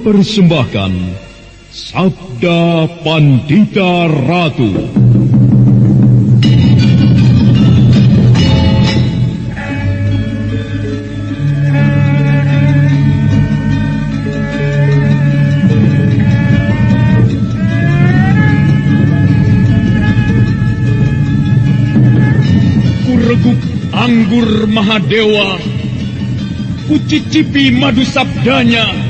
Mempersembahkan Sabda Pandita Ratu. Kureguk anggur Mahadewa Kucicipi madu sabdanya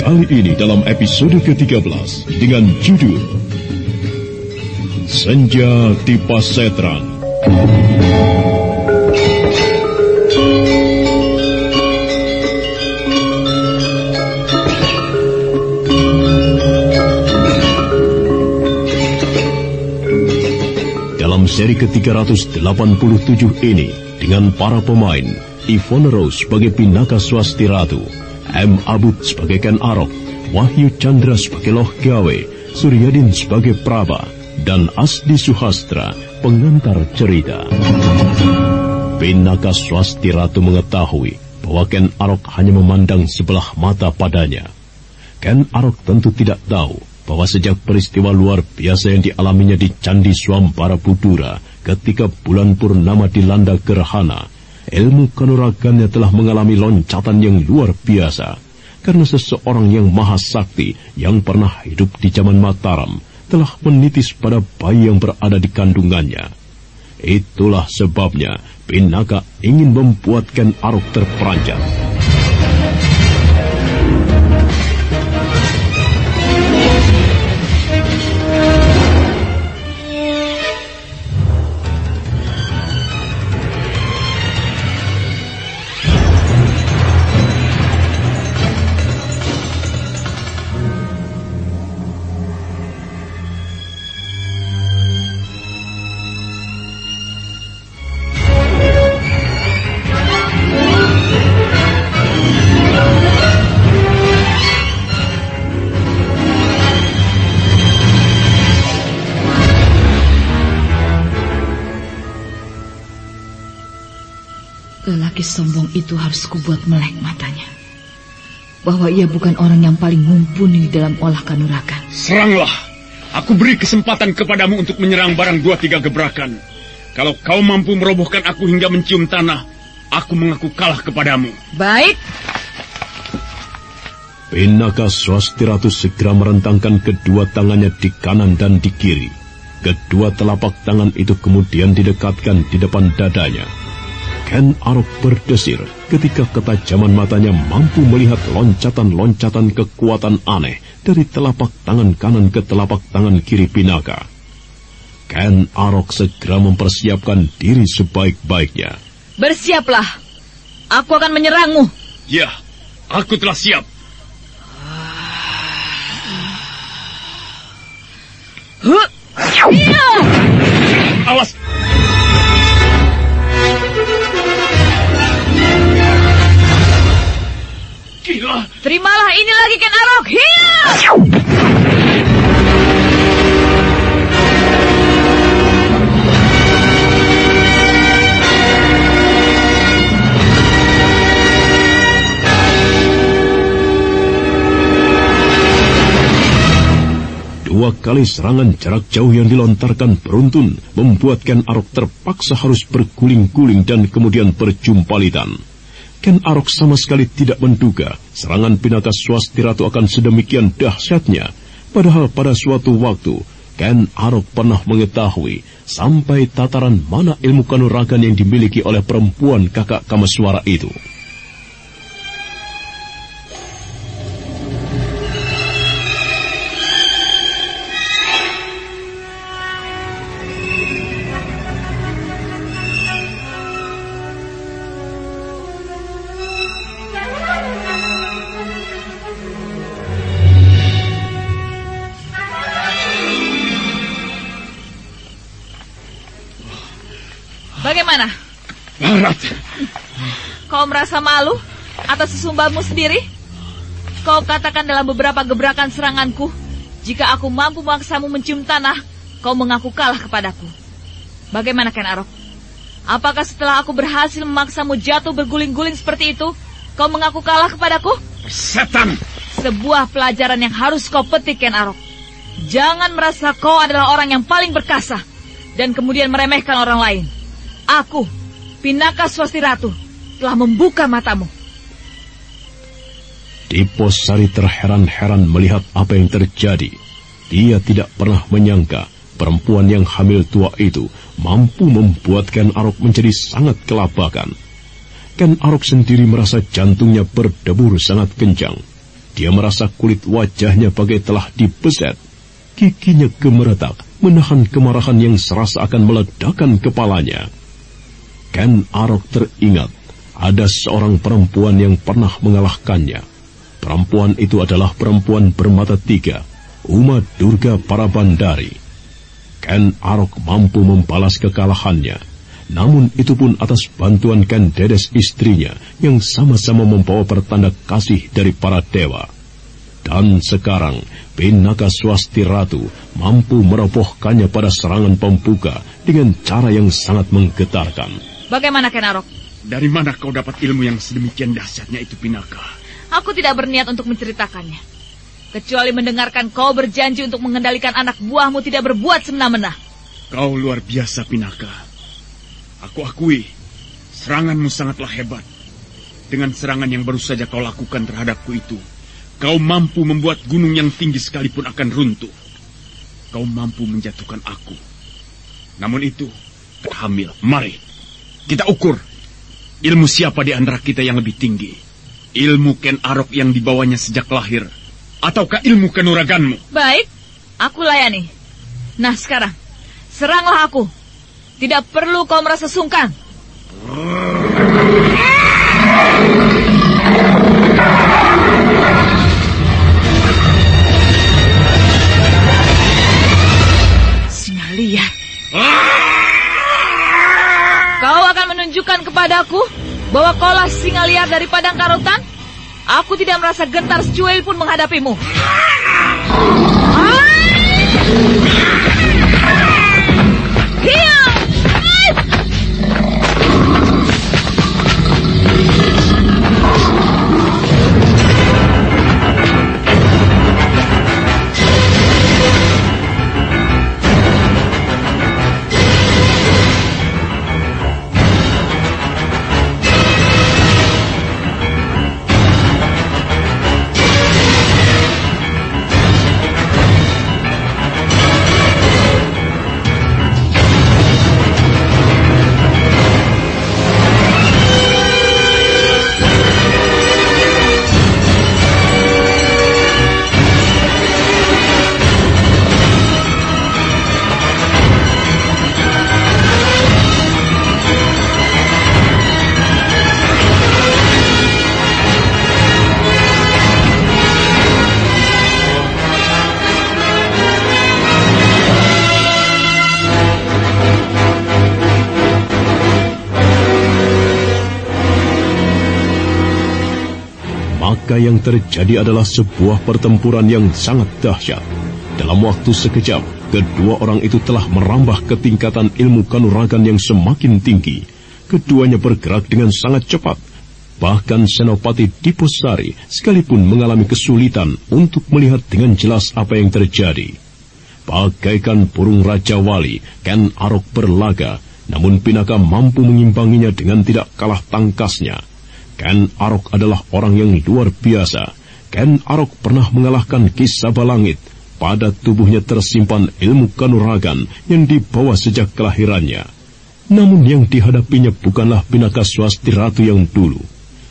Kali ini dalam episode ke-13 dengan judul Senja di Pasetran. Dalam seri ke-387 ini dengan para pemain Ivone Rose sebagai Pinaka Swasti Ratu, M. Abud sebagai Ken Arok, Wahyu Chandra sebagai Loh Gawe, Suryadin sebagai Praba, dan Asdi Suhastra pengantar cerita. Pinaka Swasti Ratu mengetahui bahwa Ken Arok hanya memandang sebelah mata padanya. Ken Arok tentu tidak tahu bahwa sejak peristiwa luar biasa yang dialaminya di Candi Swambara Budura ketika bulan purnama dilanda gerhana, ilmu kanuragannya telah mengalami loncatan yang luar biasa karena seseorang yang maha sakti yang pernah hidup di zaman Mataram telah menitis pada bayi yang berada di kandungannya. Itulah sebabnya Pinaka ingin membuatkan Arok terperanjat. Lelaki sombong itu harus kubuat melek matanya. Bahwa ia bukan orang yang paling mumpuni dalam olah kanuragan. Seranglah! Aku beri kesempatan kepadamu untuk menyerang barang dua tiga gebrakan. Kalau kau mampu merobohkan aku hingga mencium tanah, aku mengaku kalah kepadamu. Baik. Pinaka Swastiratu segera merentangkan kedua tangannya di kanan dan di kiri. Kedua telapak tangan itu kemudian didekatkan di depan dadanya. Ken Arok berdesir ketika ketajaman matanya mampu melihat loncatan-loncatan kekuatan aneh dari telapak tangan kanan ke telapak tangan kiri Pinaka. Ken Arok segera mempersiapkan diri sebaik-baiknya. Bersiaplah. Aku akan menyerangmu. Ya, aku telah siap. Huh. Iya. Awas! Terimalah ini lagi Ken Arok. Hiya! Dua kali serangan jarak jauh yang dilontarkan beruntun membuat Ken Arok terpaksa harus berguling-guling dan kemudian berjumpalitan. Ken Arok sama sekali tidak menduga serangan Pinaka Swastiratu akan sedemikian dahsyatnya. Padahal pada suatu waktu, Ken Arok pernah mengetahui sampai tataran mana ilmu kanuragan yang dimiliki oleh perempuan kakak Kamaswara itu. Malu atas sesumbarmu sendiri? Kau katakan dalam beberapa gebrakan seranganku, jika aku mampu memaksamu mencium tanah, kau mengaku kalah kepadaku. Bagaimana Ken Arok? Apakah setelah aku berhasil memaksamu jatuh berguling-guling seperti itu, kau mengaku kalah kepadaku? Setan! Sebuah pelajaran yang harus kau petik Ken Arok. Jangan merasa kau adalah orang yang paling berkasa dan kemudian meremehkan orang lain. Aku, Pinaka Swastiratu, telah membuka matamu. Diposari terheran-heran melihat apa yang terjadi. Dia tidak pernah menyangka perempuan yang hamil tua itu mampu membuat Ken Arok menjadi sangat kelabakan. Ken Arok sendiri merasa jantungnya berdebur sangat kencang. Dia merasa kulit wajahnya bagai telah dibeset. Giginya gemeretak, menahan kemarahan yang serasa akan meledakkan kepalanya. Ken Arok teringat ada seorang perempuan yang pernah mengalahkannya. Perempuan itu adalah perempuan bermata tiga, Uma Durga Parabandari. Ken Arok mampu membalas kekalahannya. Namun itu pun atas bantuan Ken Dedes istrinya yang sama-sama membawa pertanda kasih dari para dewa. Dan sekarang Pinaka Swasti Ratu mampu merobohkannya pada serangan pembuka dengan cara yang sangat menggetarkan. Bagaimana Ken Arok? Dari mana kau dapat ilmu yang sedemikian dahsyatnya itu, Pinaka? Aku tidak berniat untuk menceritakannya. Kecuali mendengarkan kau berjanji untuk mengendalikan anak buahmu tidak berbuat semena-mena. Kau luar biasa, Pinaka. Aku akui, seranganmu sangatlah hebat. Dengan serangan yang baru saja kau lakukan terhadapku itu, kau mampu membuat gunung yang tinggi sekalipun akan runtuh. Kau mampu menjatuhkan aku. Namun itu, hamil. Mari, kita ukur ilmu siapa di antara kita yang lebih tinggi. Ilmu Ken Arok yang dibawanya sejak lahir. Ataukah ilmu kanuraganmu? Baik, aku layani. Nah sekarang, seranglah aku. Tidak perlu kau merasa sungkan. Kepadaku bahwa kaulah singa liar dari padang karutan? Aku tidak merasa getar secuil pun menghadapimu. Hiya! Maka yang terjadi adalah sebuah pertempuran yang sangat dahsyat. Dalam waktu sekejap, kedua orang itu telah merambah ke tingkatan ilmu kanuragan yang semakin tinggi. Keduanya bergerak dengan sangat cepat. Bahkan Senopati Diposari sekalipun mengalami kesulitan untuk melihat dengan jelas apa yang terjadi. Bagaikan burung Raja Wali, Ken Arok berlaga, namun Pinaka mampu mengimbanginya dengan tidak kalah tangkasnya. Ken Arok adalah orang yang luar biasa. Ken Arok pernah mengalahkan Kisah Balangit, pada tubuhnya tersimpan ilmu kanuragan yang dibawa sejak kelahirannya. Namun yang dihadapinya bukanlah Pinaka Swasti Ratu yang dulu.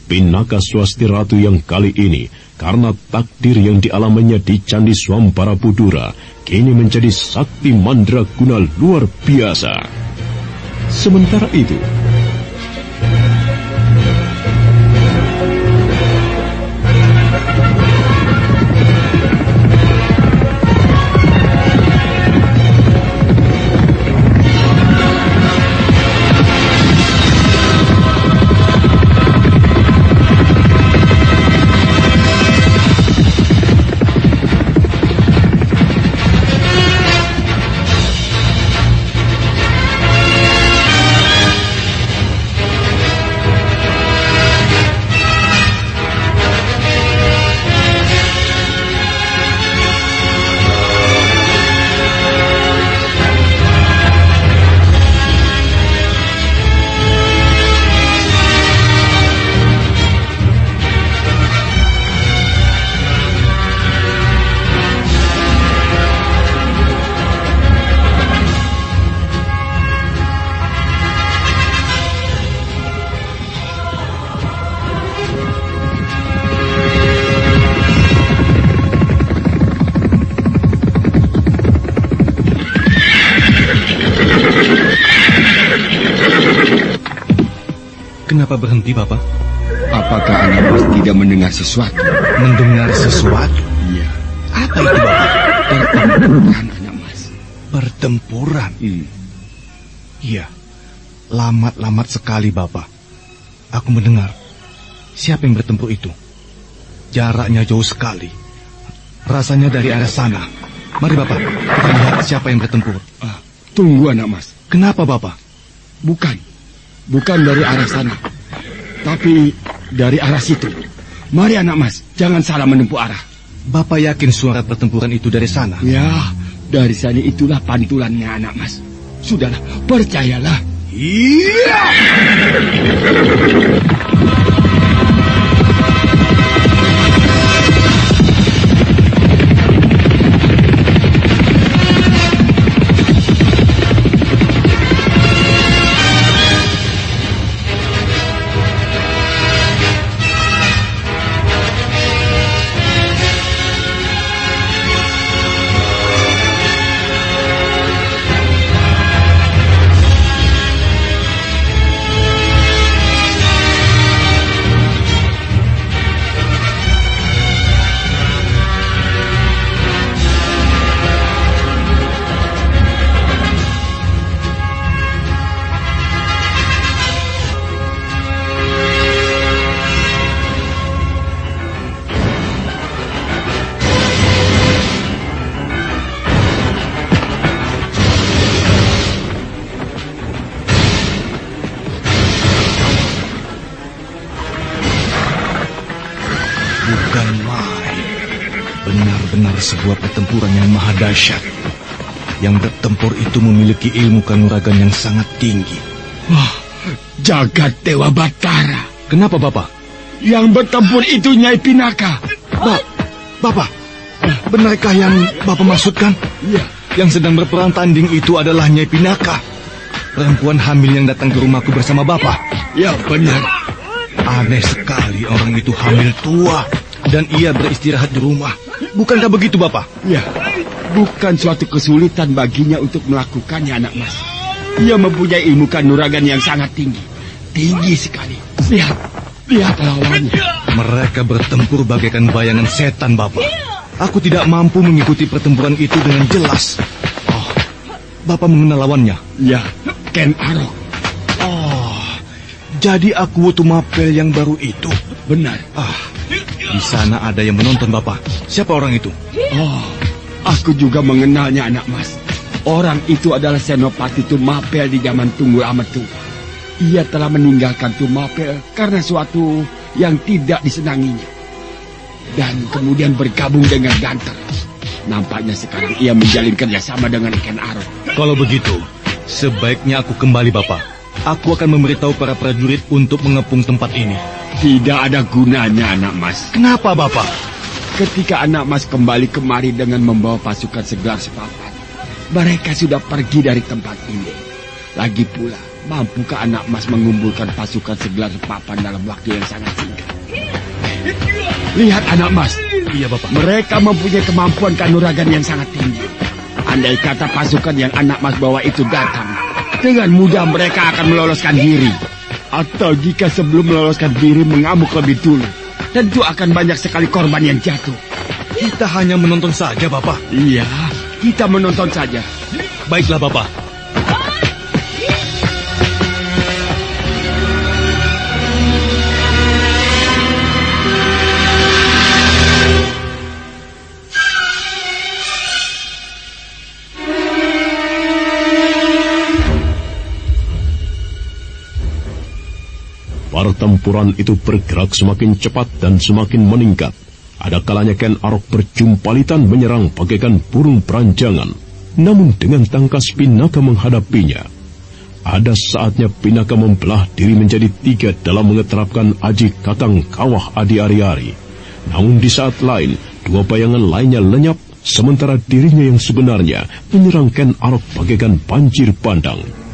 Pinaka Swasti Ratu yang kali ini, karena takdir yang dialaminya di Candi Swambara Budura, kini menjadi sakti mandraguna luar biasa. Sementara itu, Kenapa berhenti, Bapak? Apakah anak tidak mendengar sesuatu? Mendengar sesuatu? Iya. Apa itu, Bapak? Pertempuran anak mas. Pertempuran? Hmm. Iya. Lamat-lamat sekali, Bapak. Aku mendengar. Siapa yang bertempur itu? Jaraknya jauh sekali. Rasanya dari arah sana. Mari, Bapak. Kita lihat siapa yang bertempur. Ah, tunggu anak mas. Kenapa, Bapak? Bukan. Bukan dari arah sana. Tapi dari arah situ. Mari anak mas, jangan salah menempuh arah. Bapak yakin suara pertempuran itu dari sana? Ya, dari sana itulah pantulannya anak mas. Sudahlah, percayalah. Iya! Memiliki ilmu kanuragan yang sangat tinggi. Wah, jagat Dewa Batara. Kenapa, Bapak? Yang bertempur itu Nyai Pinaka. Ba Bapak, benarkah yang Bapak maksudkan? Iya. Yang sedang berperang tanding itu adalah Nyai Pinaka. Perempuan hamil yang datang ke rumahku bersama Bapak. Ya benar. Aneh sekali orang itu hamil tua dan ia beristirahat di rumah. Bukankah begitu, Bapak? Ya, bukan suatu kesulitan baginya untuk melakukannya anak mas. Ia mempunyai ilmu kanuragan yang sangat tinggi. Tinggi sekali. Lihat, lihat lawannya. Mereka bertempur bagaikan bayangan setan, Bapak. Aku tidak mampu mengikuti pertempuran itu dengan jelas. Oh, Bapak mengenal lawannya? Ya, Ken Arok. Oh, jadi aku Wutu Mapel yang baru itu. Benar. Ah, Di sana ada yang menonton Bapak. Siapa orang itu? Oh, aku juga mengenalnya anak mas. Orang itu adalah Senopati Tumapel di zaman Tunggul Amat tua. Ia telah meninggalkan Tumapel karena suatu yang tidak disenanginya. Dan kemudian bergabung dengan Ganter. Nampaknya sekarang ia menjalin kerjasama dengan Ken Arok. Kalau begitu, sebaiknya aku kembali Bapak. Aku akan memberitahu para prajurit untuk mengepung tempat ini. Tidak ada gunanya anak mas. Kenapa Bapak? Ketika anak mas kembali kemari dengan membawa pasukan segelar sepapan, mereka sudah pergi dari tempat ini. Lagi pula, mampukah anak mas mengumpulkan pasukan segelar sepapan dalam waktu yang sangat singkat? Lihat anak mas, Iya Bapak. mereka mempunyai kemampuan kanuragan yang sangat tinggi. Andai kata pasukan yang anak mas bawa itu datang, dengan mudah mereka akan meloloskan diri. Atau jika sebelum meloloskan diri mengamuk lebih dulu, tentu akan banyak sekali korban yang jatuh. Kita hanya menonton saja Bapak. Iya, kita menonton saja. Baiklah Bapak. Pertempuran itu bergerak semakin cepat dan semakin meningkat. Ada kalanya Ken Arok berjumpalitan menyerang bagaikan burung peranjangan. Namun dengan tangkas Pinaka menghadapinya. Ada saatnya Pinaka membelah diri menjadi tiga dalam mengeterapkan aji katang kawah adi ari-ari. Namun di saat lain, dua bayangan lainnya lenyap, sementara dirinya yang sebenarnya menyerang Ken Arok bagaikan banjir bandang.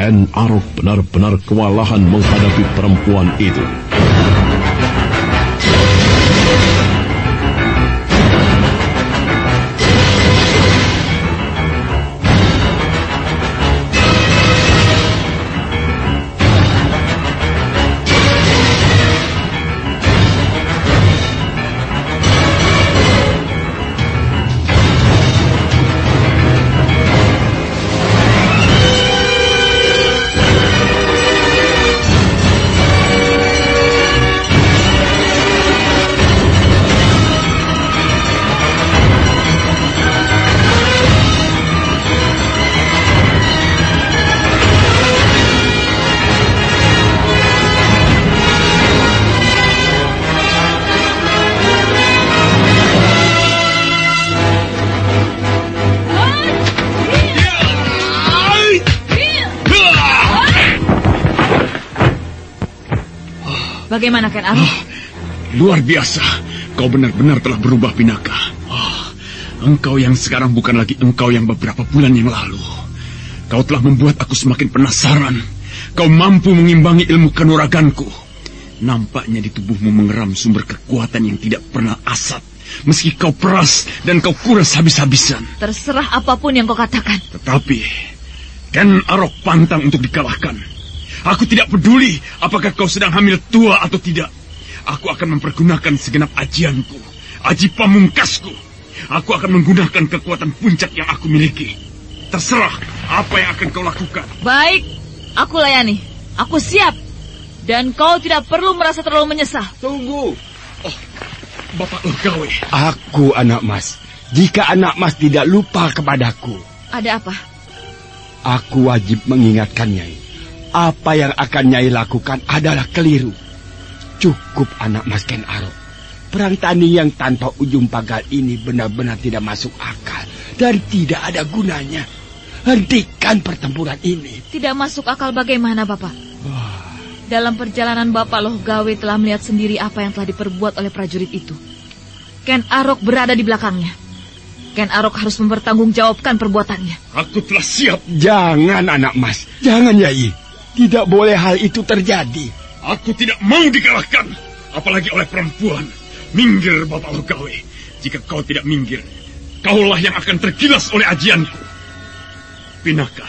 Ken Arok benar-benar kewalahan menghadapi perempuan itu. Bagaimana Ken Arok? Luar biasa. Kau benar-benar telah berubah Pinaka. Oh, engkau yang sekarang bukan lagi engkau yang beberapa bulan yang lalu. Kau telah membuat aku semakin penasaran. Kau mampu mengimbangi ilmu kanuraganku. Nampaknya di tubuhmu mengeram sumber kekuatan yang tidak pernah asat. Meski kau peras dan kau kuras habis-habisan. Terserah apa pun yang kau katakan. Tetapi, Ken Arok pantang untuk dikalahkan. Aku tidak peduli apakah kau sedang hamil tua atau tidak. Aku akan mempergunakan segenap ajianku, aji pamungkasku. Aku akan menggunakan kekuatan puncak yang aku miliki. Terserah apa yang akan kau lakukan. Baik, aku layani. Aku siap. Dan kau tidak perlu merasa terlalu menyesal. Tunggu. Bapak Logawe, Aku anak mas. Jika anak mas tidak lupa kepadaku, Ada apa? aku wajib mengingatkan Nyai. Apa yang akan Nyai lakukan adalah keliru. Cukup anak mas Ken Arok. Perang tani yang tanpa ujung pagar ini benar-benar tidak masuk akal dan tidak ada gunanya. Hentikan pertempuran ini. Tidak masuk akal bagaimana, Bapak? Dalam perjalanan Bapak Loh Gawe telah melihat sendiri apa yang telah diperbuat oleh prajurit itu. Ken Arok berada di belakangnya. Ken Arok harus mempertanggungjawabkan perbuatannya. aku telah siap. Jangan anak mas, jangan Nyai. Tidak boleh hal itu terjadi. Aku tidak mau dikalahkan. Apalagi oleh perempuan. Minggir, Bapak Logawe. Jika kau tidak minggir, kaulah yang akan tergilas oleh ajianku. Pinaka,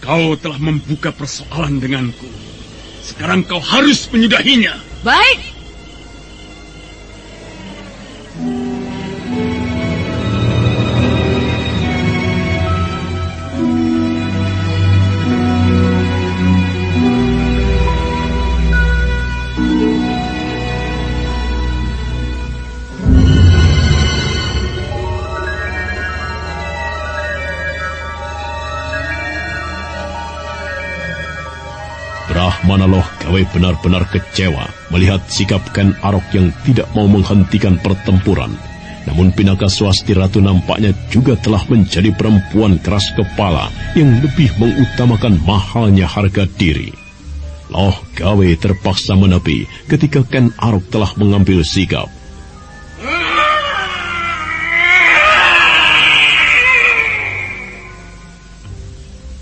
kau telah membuka persoalan denganku. Sekarang kau harus menyudahinya. Baik, Brahmana Loh Gawe benar-benar kecewa melihat sikap Ken Arok yang tidak mau menghentikan pertempuran. Namun Pinaka Swasti Ratu nampaknya juga telah menjadi perempuan keras kepala yang lebih mengutamakan mahalnya harga diri. Loh Gawe terpaksa menepi ketika Ken Arok telah mengambil sikap.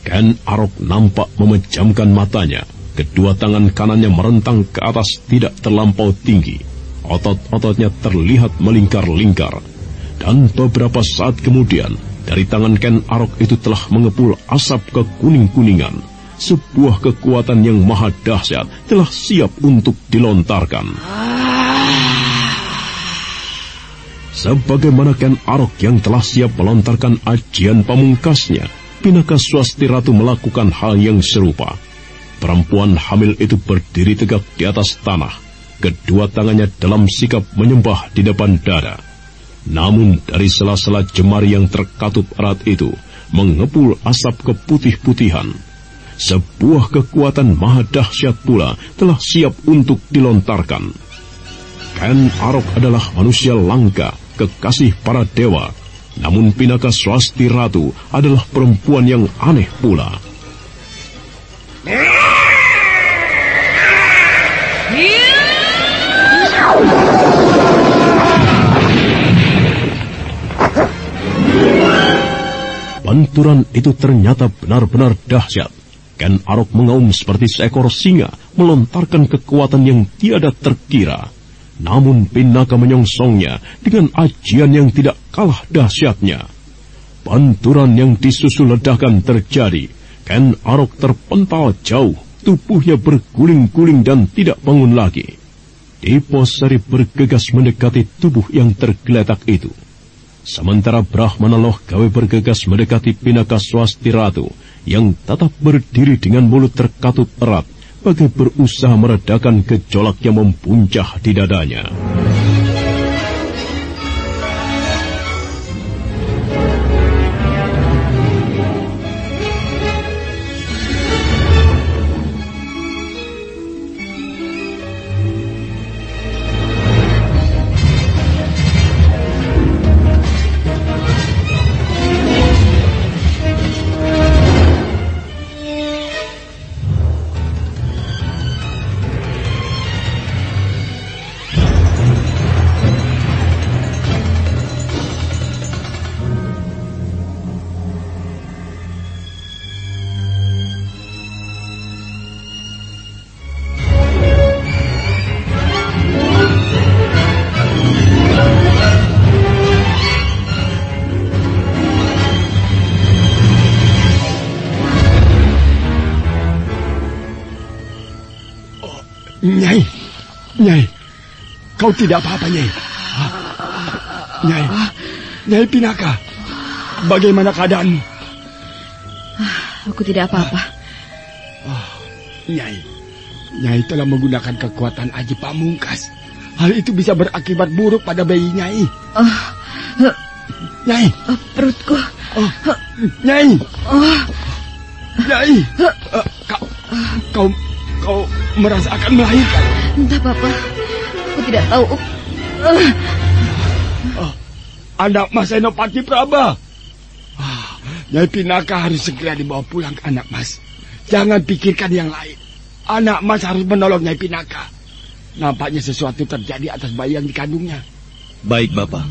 Ken Arok nampak memejamkan matanya. Kedua tangan kanannya merentang ke atas tidak terlampau tinggi. Otot-ototnya terlihat melingkar-lingkar. Dan beberapa saat kemudian, dari tangan Ken Arok itu telah mengepul asap kekuning-kuningan. Sebuah kekuatan yang maha dahsyat telah siap untuk dilontarkan. Sebagaimana Ken Arok yang telah siap melontarkan ajian pamungkasnya, Pinaka Swasti Ratu melakukan hal yang serupa. Perempuan hamil itu berdiri tegak di atas tanah, kedua tangannya dalam sikap menyembah di depan dada. Namun dari sela-sela jemari yang terkatup erat itu, mengepul asap keputih-putihan. Sebuah kekuatan maha dahsyat pula telah siap untuk dilontarkan. Ken Arok adalah manusia langka, kekasih para dewa, namun Pinaka Swasti Ratu adalah perempuan yang aneh pula. Banturan itu ternyata benar-benar dahsyat. Ken Arok mengaum seperti seekor singa melontarkan kekuatan yang tiada terkira. Namun Pinaka menyongsongnya dengan ajian yang tidak kalah dahsyatnya. Panturan yang disusul ledakan terjadi. Ken Arok terpental jauh, tubuhnya berguling-guling dan tidak bangun lagi. Diposari bergegas mendekati tubuh yang tergeletak itu. Sementara Brahmana Loh gawe bergegas mendekati Pinaka Swasti Ratu yang tetap berdiri dengan mulut terkatup erat bagai berusaha meredakan gejolak yang mempuncah di dadanya. Kau tidak apa-apa, Nyai. Nyai, Nyai Pinaka, bagaimana keadaanmu? Aku tidak apa-apa. Oh, Nyai, Nyai telah menggunakan kekuatan Aji Pamungkas. Hal itu bisa berakibat buruk pada bayi Nyai. Oh, Nyai, oh, perutku. oh, Nyai, Oh, Nyai, Eh, kau, kau, kau merasakan melahirkan. entah apa Aku tidak tahu. Oh, anak Mas Senopati Praba. Ah, Nyai Pinaka harus segera dibawa pulang ke anak Mas. Jangan pikirkan yang lain. Anak Mas harus menolong Nyai Pinaka. Nampaknya sesuatu terjadi atas bayi yang dikandungnya. Baik, Bapak.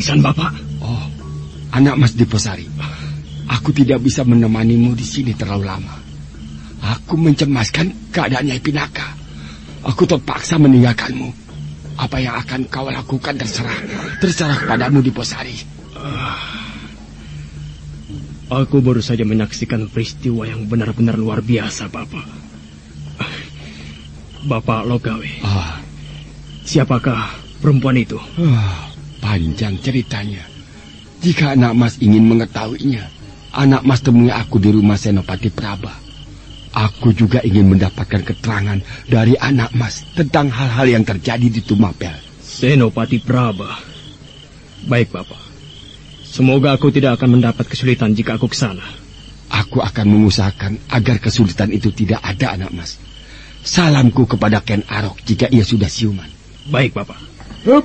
Pingsan bapak. Oh, anak mas Diposari. Aku tidak bisa menemanimu di sini terlalu lama. Aku mencemaskan keadaannya Pinaka. Aku terpaksa meninggalkanmu. Apa yang akan kau lakukan terserah. Terserah kepadamu Diposari. Uh, aku baru saja menyaksikan peristiwa yang benar-benar luar biasa, Bapak. Bapak Logawe. Ah. Siapakah perempuan itu? Ah, panjang ceritanya. Jika anak mas ingin mengetahuinya, anak mas temui aku di rumah Senopati Praba. Aku juga ingin mendapatkan keterangan dari anak mas tentang hal-hal yang terjadi di Tumapel. Senopati Praba. Baik, Bapak. Semoga aku tidak akan mendapat kesulitan jika aku ke sana. Aku akan mengusahakan agar kesulitan itu tidak ada, anak mas. Salamku kepada Ken Arok jika ia sudah siuman. Baik, Bapak. Hup.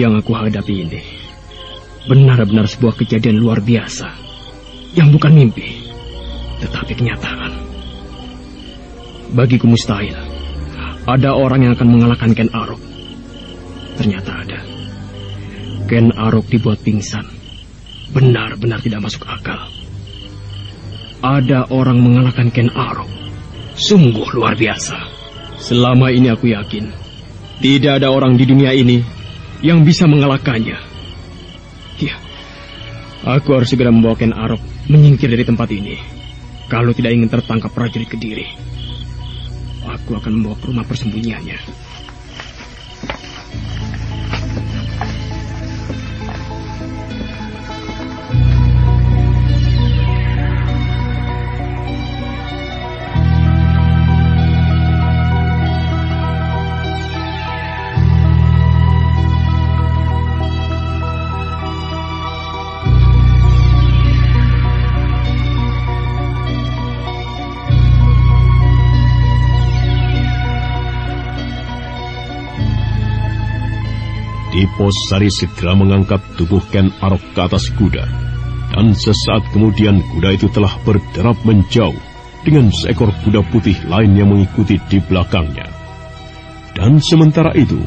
Yang aku hadapi ini benar-benar sebuah kejadian luar biasa yang bukan mimpi, tetapi kenyataan. Bagiku mustahil ada orang yang akan mengalahkan Ken Arok. Ternyata ada. Ken Arok dibuat pingsan. Benar-benar tidak masuk akal. Ada orang mengalahkan Ken Arok. Sungguh luar biasa. Selama ini aku yakin tidak ada orang di dunia ini yang bisa mengalahkannya. Ya, aku harus segera membawa Ken Arok menyingkir dari tempat ini. Kalau tidak ingin tertangkap prajurit Kediri, aku akan membawa ke rumah persembunyiannya. Sari segera mengangkat tubuh Ken Arok ke atas kuda. Dan sesaat kemudian kuda itu telah berderap menjauh dengan seekor kuda putih lain yang mengikuti di belakangnya. Dan sementara itu,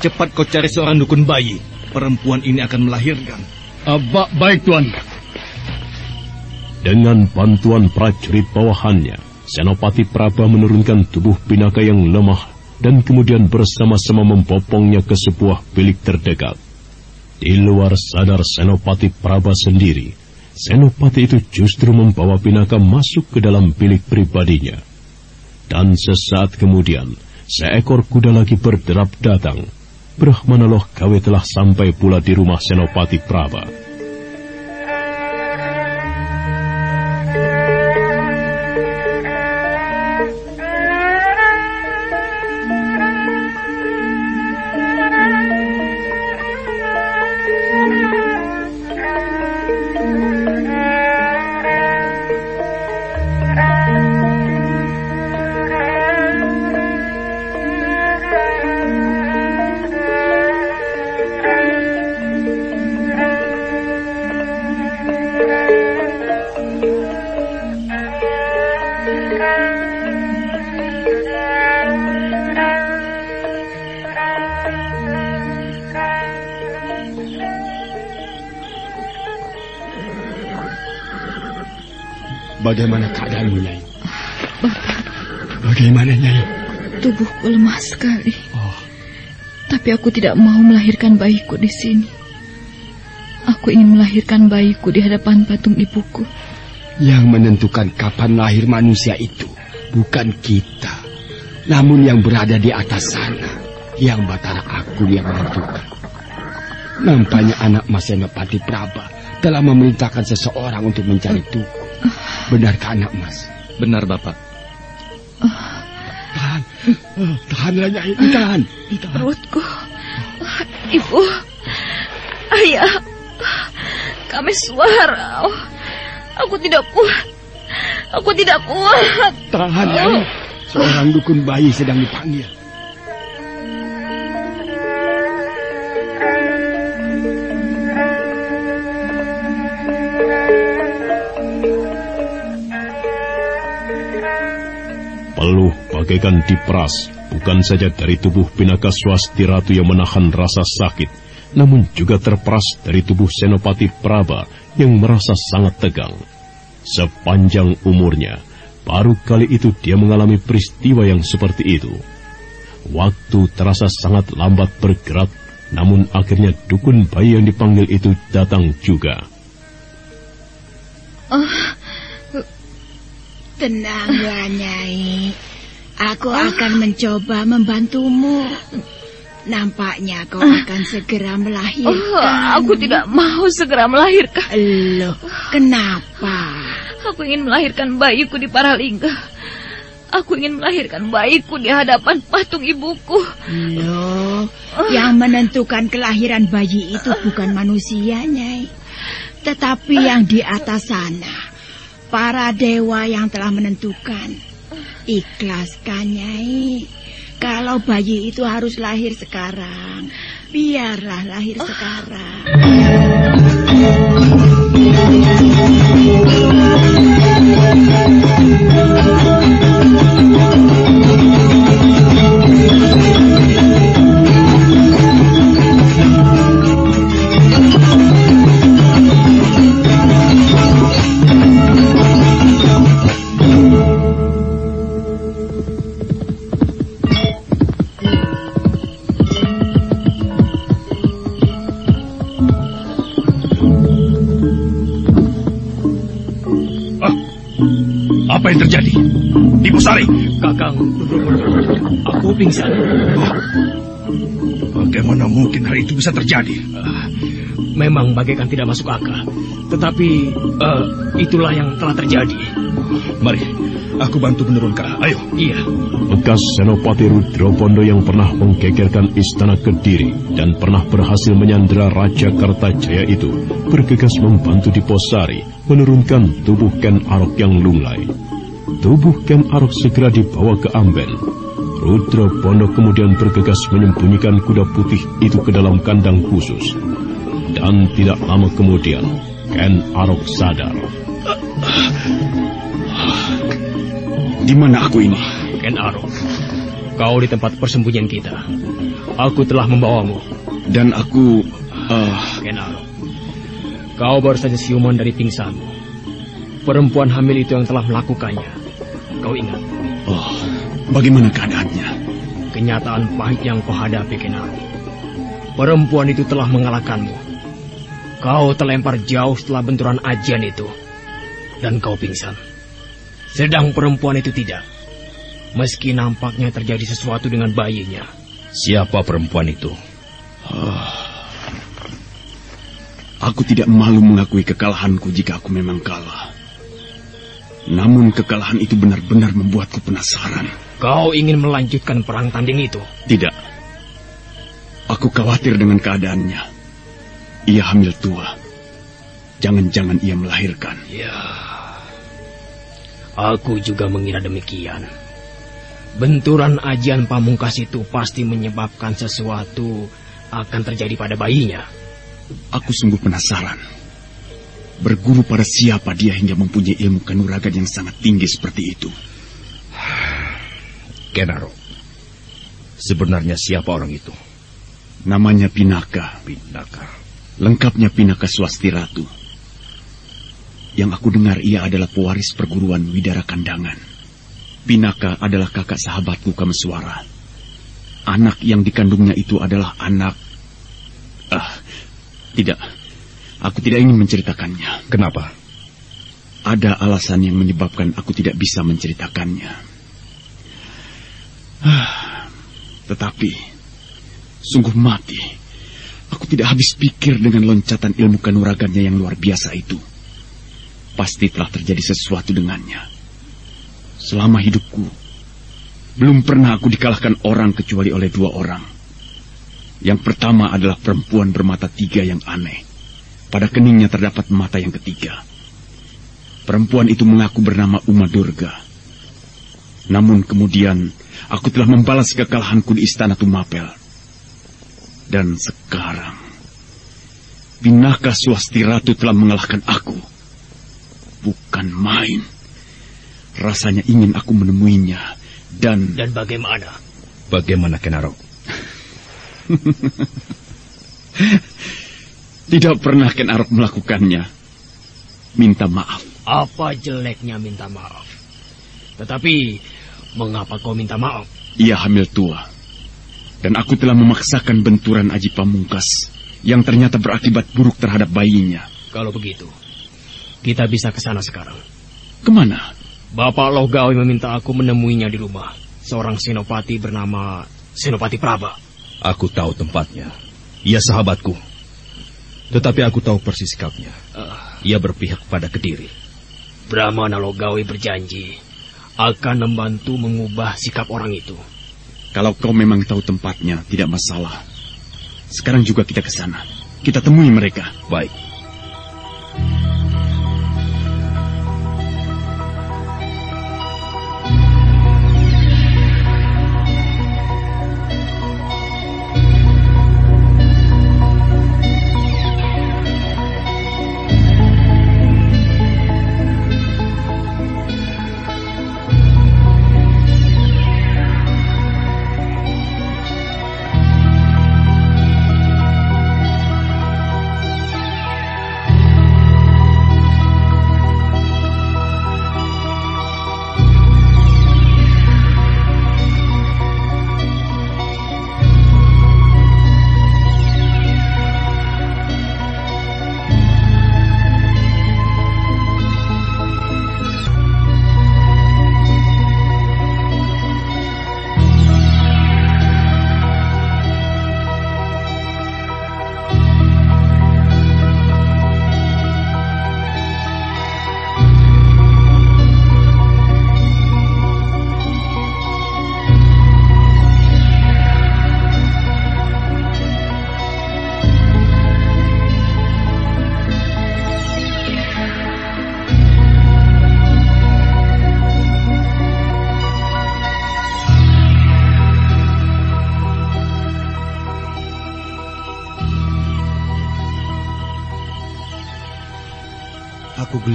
Cepat kau cari seorang dukun bayi. Perempuan ini akan melahirkan. Uh, ba baik, Tuan. Dengan bantuan prajurit bawahannya, Senopati Praba menurunkan tubuh Pinaka yang lemah dan kemudian bersama-sama membopongnya ke sebuah bilik terdekat. Di luar sadar Senopati Praba sendiri, Senopati itu justru membawa Pinaka masuk ke dalam bilik pribadinya. Dan sesaat kemudian, Seekor kuda lagi berderap datang. Brahmana Loh Gawe telah sampai pula di rumah Senopati Praba. Bagaimana keadaanmu, Nyai? Bapak, Bagaimana, Nyai? tubuhku lemah sekali. Oh, Tapi aku tidak mau melahirkan bayiku di sini. Aku ingin melahirkan bayiku di hadapan patung ibuku. yang menentukan kapan lahir manusia itu bukan kita, namun yang berada di atas sana, yang Batara Agung yang menentukan. Nampaknya anak Mas Senopati Praba telah memerintahkan seseorang untuk mencari Tugu. Benarkah anak Mas? Benar, Bapak. Tahan, Oh, tahanlah Nyai, tahan, tahan. Perutku. Ibu. Ayah. Kami suara. Aku tidak kuat. Aku tidak kuat. Tahan, Nyai. Seorang dukun bayi sedang dipanggil. Bagaikan diperas, bukan saja dari tubuh Pinaka Swasti Ratu yang menahan rasa sakit, namun juga terperas dari tubuh Senopati Praba yang merasa sangat tegang. Sepanjang umurnya, baru kali itu dia mengalami peristiwa yang seperti itu. Waktu terasa sangat lambat bergerak, namun akhirnya dukun bayi yang dipanggil itu datang juga. Tenanglah, Nyai. Aku akan mencoba membantumu. Nampaknya kau akan segera Oh, melahirkan. aku tidak mau segera melahirkan. Loh, kenapa? Aku ingin melahirkan bayiku di Paralingga. Aku ingin melahirkan bayiku di hadapan patung ibuku. Loh, yang menentukan kelahiran bayi itu bukan manusia, Nyai. Tetapi yang di atas sana. Para dewa yang telah menentukan. Ikhlaskan, Nyai. Kalau bayi itu harus lahir sekarang, biarlah lahir sekarang. Apa Sari, Kakang, aku pingsan. bagaimana mungkin hal itu bisa terjadi? Memang bagaikan tidak masuk akal. Tetapi eh, itulah yang telah terjadi. Mari, aku bantu menurunkan. Ayo. Iya, Bekas Senopati Rudrobondo yang pernah menggegerkan istana Kediri dan pernah berhasil menyandera Raja Kartajaya itu bergegas membantu di Posari menurunkan tubuh Ken Arok yang lunglai. Tubuh Ken Arok segera dibawa ke Amben. Rudrobondo kemudian bergegas menyembunyikan kuda putih itu ke dalam kandang khusus. Dan tidak lama kemudian, Ken Arok sadar. Di mana aku ini? Ken Arok. Kau di tempat persembunyian kita. Aku telah membawamu, Dan aku... eh, Ken Arok. Kau baru saja siuman dari pingsanmu. Perempuan hamil itu yang telah melakukannya. Kau ingat, oh, bagaimana keadaannya? kenyataan pahit yang kau hadapi, Ken Arok. Perempuan itu telah mengalahkanmu. Kau terlempar jauh setelah benturan ajian itu. Dan kau pingsan. Sedang perempuan itu tidak. Meski nampaknya terjadi sesuatu dengan bayinya. Siapa perempuan itu? Aku tidak malu mengakui kekalahanku jika aku memang kalah. Namun kekalahan itu benar-benar membuatku penasaran. Kau ingin melanjutkan perang tanding itu? Tidak. Aku khawatir dengan keadaannya. Ia hamil tua. Jangan-jangan ia melahirkan. Ya. Aku juga mengira demikian. Benturan ajian pamungkas itu pasti menyebabkan sesuatu akan terjadi pada bayinya. Aku sungguh penasaran. Berguru pada siapa dia hingga mempunyai ilmu kanuragan yang sangat tinggi seperti itu. Kenaro. Sebenarnya siapa orang itu? Namanya Pinaka. Pinaka. Lengkapnya Pinaka Swasti Ratu. Yang aku dengar ia adalah pewaris perguruan Widara Kandangan. Pinaka adalah kakak sahabatku Kameswara. Anak yang dikandungnya itu adalah anak... Ah, tidak. Aku tidak ingin menceritakannya. Kenapa? Ada alasan yang menyebabkan aku tidak bisa menceritakannya. Ah, tetapi, sungguh mati. Aku tidak habis pikir dengan loncatan ilmu kanuragannya yang luar biasa itu. Pasti telah terjadi sesuatu dengannya. Selama hidupku, belum pernah aku dikalahkan orang kecuali oleh dua orang. Yang pertama adalah perempuan bermata tiga yang aneh. Pada keningnya terdapat mata yang ketiga. Perempuan itu mengaku bernama Uma Durga. Namun kemudian aku telah membalas kekalahanku di istana Tumapel. Dan sekarang, Binaka Swasti Ratu telah mengalahkan aku. Bukan main. Rasanya ingin aku menemuinya dan... Dan bagaimana? Bagaimana Kenaro? Tidak pernah Ken Arok melakukannya. Minta maaf. Apa jeleknya minta maaf? Tetapi, mengapa kau minta maaf? Ia hamil tua. Dan aku telah memaksakan benturan Aji Pamungkas yang ternyata berakibat buruk terhadap bayinya. Kalau begitu, kita bisa ke sana sekarang. Ke mana? Bapak Logawi meminta aku menemuinya di rumah. Seorang senopati bernama Senopati Praba. Aku tahu tempatnya. Ia sahabatku. Tetapi aku tahu persis sikapnya. Uh, Ia berpihak pada Kediri. Brahmana Logawi berjanji akan membantu mengubah sikap orang itu. Kalau kau memang tahu tempatnya, tidak masalah. Sekarang juga kita ke sana. Kita temui mereka. Baik.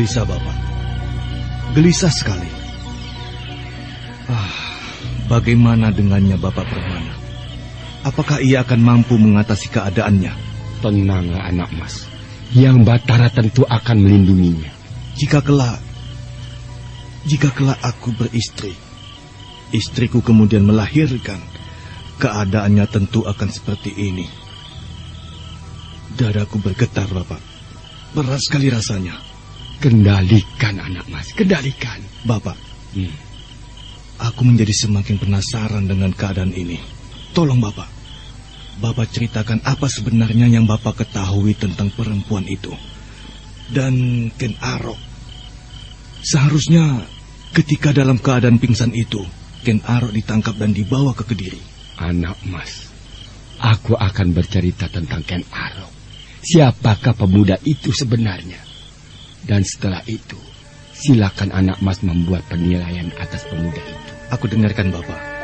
Gelisah, Bapak. Gelisah sekali. Ah, bagaimana dengannya Bapak Permana? Apakah ia akan mampu mengatasi keadaannya? Tenanglah anak mas. Yang Batara tentu akan melindunginya. Jika kelak, jika kelak aku beristri, istriku kemudian melahirkan, keadaannya tentu akan seperti ini. Dadaku bergetar, Bapak. Berat sekali rasanya. Kendalikan anak mas, kendalikan. Bapak, Hmm. aku menjadi semakin penasaran dengan keadaan ini. Tolong Bapak, Bapak ceritakan apa sebenarnya yang Bapak ketahui tentang perempuan itu. Dan Ken Arok. Seharusnya ketika dalam keadaan pingsan itu, Ken Arok ditangkap dan dibawa ke Kediri. Anak mas, aku akan bercerita tentang Ken Arok. Siapakah pemuda itu sebenarnya? Dan setelah itu, silakan anak mas membuat penilaian atas pemuda itu. Aku dengarkan Bapak.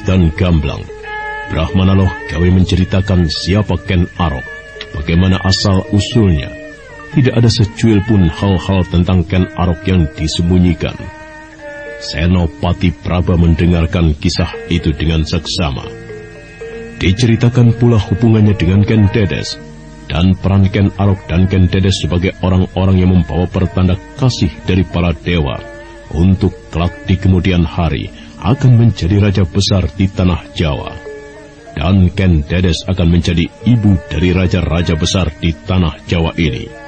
Dan gamblang, Brahmana Loh gawe menceritakan siapa Ken Arok, bagaimana asal usulnya. Tidak ada secuil pun hal-hal tentang Ken Arok yang disembunyikan. Senopati Praba mendengarkan kisah itu dengan seksama. Diceritakan pula hubungannya dengan Ken Dedes, dan peran Ken Arok dan Ken Dedes sebagai orang-orang yang membawa pertanda kasih dari para dewa untuk kelak di kemudian hari akan menjadi raja besar di tanah Jawa. Dan Ken Dedes akan menjadi ibu dari raja-raja besar di tanah Jawa ini.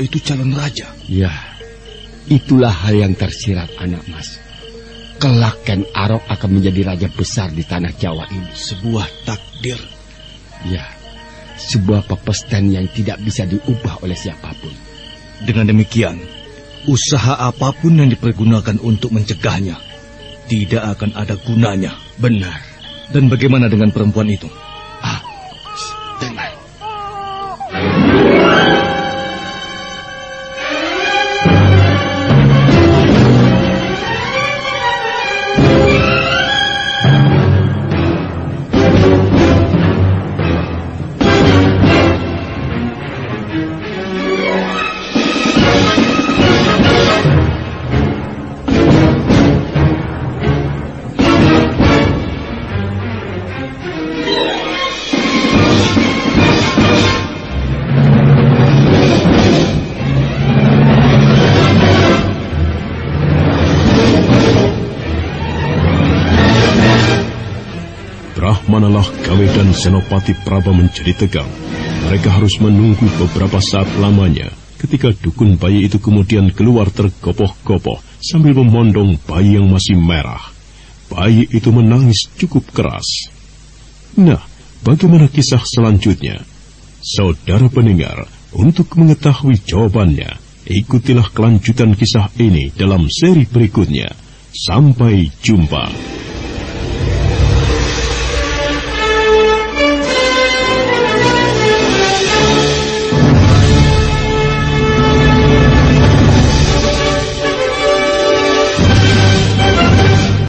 Itu calon raja. Ya, itulah hal yang tersirat anak mas. Kelak Ken Arok akan menjadi raja besar di tanah Jawa ini. Sebuah takdir. Ya, sebuah pepesten yang tidak bisa diubah oleh siapa pun. Dengan demikian, usaha apa pun yang dipergunakan untuk mencegahnya tidak akan ada gunanya. Benar. Dan bagaimana dengan perempuan itu? Senopati Praba menjadi tegang. Mereka harus menunggu beberapa saat lamanya ketika dukun bayi itu kemudian keluar tergopoh-gopoh sambil memondong bayi yang masih merah. Bayi itu menangis cukup keras. Nah, bagaimana kisah selanjutnya? Saudara pendengar, untuk mengetahui jawabannya, ikutilah kelanjutan kisah ini dalam seri berikutnya. Sampai jumpa.